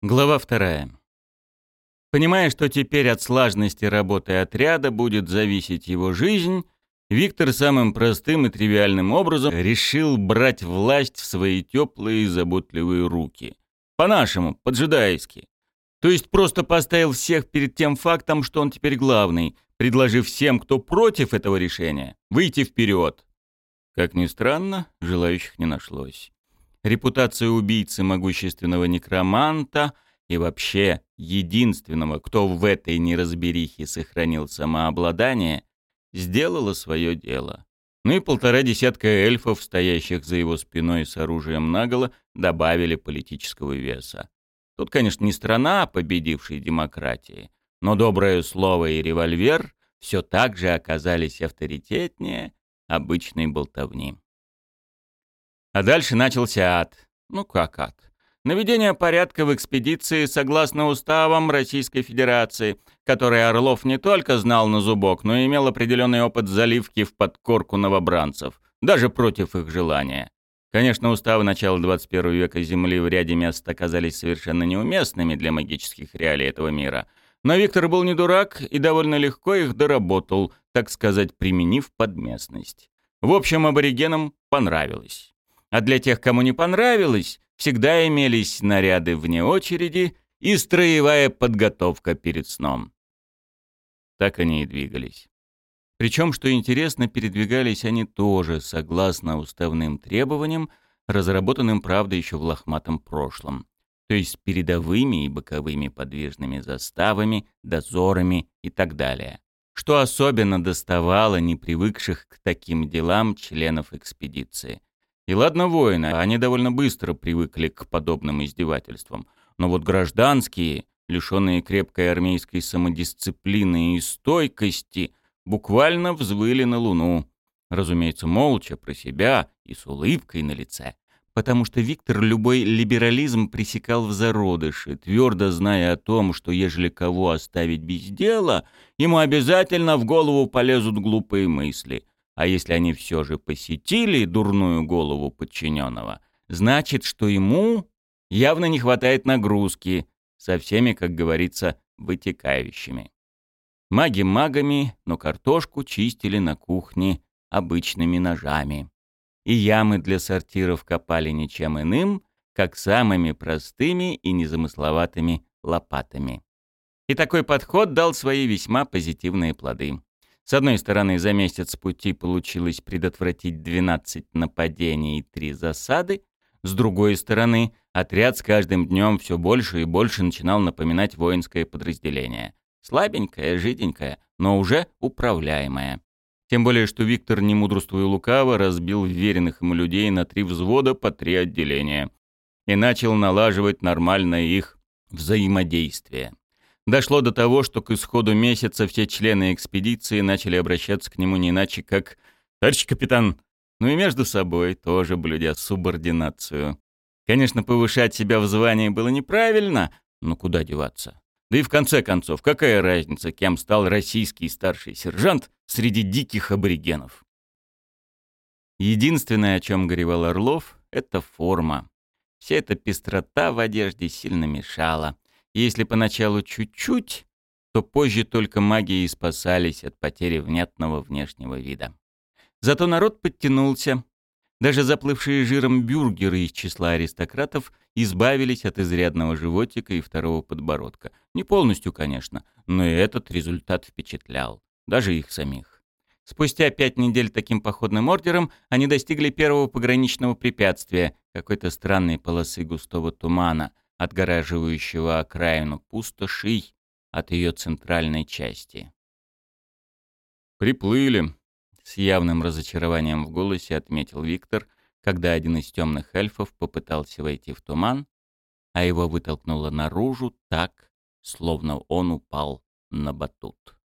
Глава вторая. Понимая, что теперь от слаженности работы отряда будет зависеть его жизнь, Виктор самым простым и тривиальным образом решил брать власть в свои теплые и заботливые руки. По-нашему, по-джедайски. То есть просто поставил всех перед тем фактом, что он теперь главный, предложив всем, кто против этого решения, выйти вперед. Как ни странно, желающих не нашлось репутация убийцы могущественного некроманта и вообще единственного, кто в этой неразберихе сохранил самообладание, сделала свое дело. Ну и полтора десятка эльфов, стоящих за его спиной с оружием наголо, добавили политического веса. Тут, конечно, не страна, победившей демократии, но доброе слово и револьвер все так же оказались авторитетнее обычной болтовни. А дальше начался ад. Ну как ад? Наведение порядка в экспедиции согласно уставам Российской Федерации, который Орлов не только знал на зубок, но и имел определенный опыт заливки в подкорку новобранцев, даже против их желания. Конечно, уставы начала 21 века Земли в ряде мест оказались совершенно неуместными для магических реалий этого мира. Но Виктор был не дурак и довольно легко их доработал, так сказать, применив под местность. В общем, аборигенам понравилось. А для тех, кому не понравилось, всегда имелись наряды вне очереди и строевая подготовка перед сном. Так они и двигались. Причем, что интересно, передвигались они тоже согласно уставным требованиям, разработанным, правда, еще в лохматом прошлом, то есть передовыми и боковыми подвижными заставами, дозорами и так далее, что особенно доставало непривыкших к таким делам членов экспедиции. И ладно воины, они довольно быстро привыкли к подобным издевательствам. Но вот гражданские, лишенные крепкой армейской самодисциплины и стойкости, буквально взвыли на луну. Разумеется, молча, про себя и с улыбкой на лице. Потому что Виктор любой либерализм пресекал в зародыше, твердо зная о том, что ежели кого оставить без дела, ему обязательно в голову полезут глупые мысли — а если они все же посетили дурную голову подчиненного, значит, что ему явно не хватает нагрузки со всеми, как говорится, вытекающими. Маги магами, но картошку чистили на кухне обычными ножами. И ямы для сортиров копали ничем иным, как самыми простыми и незамысловатыми лопатами. И такой подход дал свои весьма позитивные плоды. С одной стороны, за месяц пути получилось предотвратить 12 нападений и 3 засады. С другой стороны, отряд с каждым днем все больше и больше начинал напоминать воинское подразделение. Слабенькое, жиденькое, но уже управляемое. Тем более, что Виктор, не мудрствуя лукаво, разбил веренных ему людей на три взвода по три отделения и начал налаживать нормальное их взаимодействие. Дошло до того, что к исходу месяца все члены экспедиции начали обращаться к нему не иначе, как «Товарищ капитан», ну и между собой тоже блюдя субординацию. Конечно, повышать себя в звании было неправильно, но куда деваться? Да и в конце концов, какая разница, кем стал российский старший сержант среди диких аборигенов? Единственное, о чем горевал Орлов, — это форма. Вся эта пестрота в одежде сильно мешала. Если поначалу чуть-чуть, то позже только магией спасались от потери внятного внешнего вида. Зато народ подтянулся. Даже заплывшие жиром бюргеры из числа аристократов избавились от изрядного животика и второго подбородка. Не полностью, конечно, но и этот результат впечатлял. Даже их самих. Спустя пять недель таким походным ордером они достигли первого пограничного препятствия, какой-то странной полосы густого тумана — отгораживающего окраину пустошей от ее центральной части. «Приплыли», — с явным разочарованием в голосе отметил Виктор, когда один из темных эльфов попытался войти в туман, а его вытолкнуло наружу так, словно он упал на батут.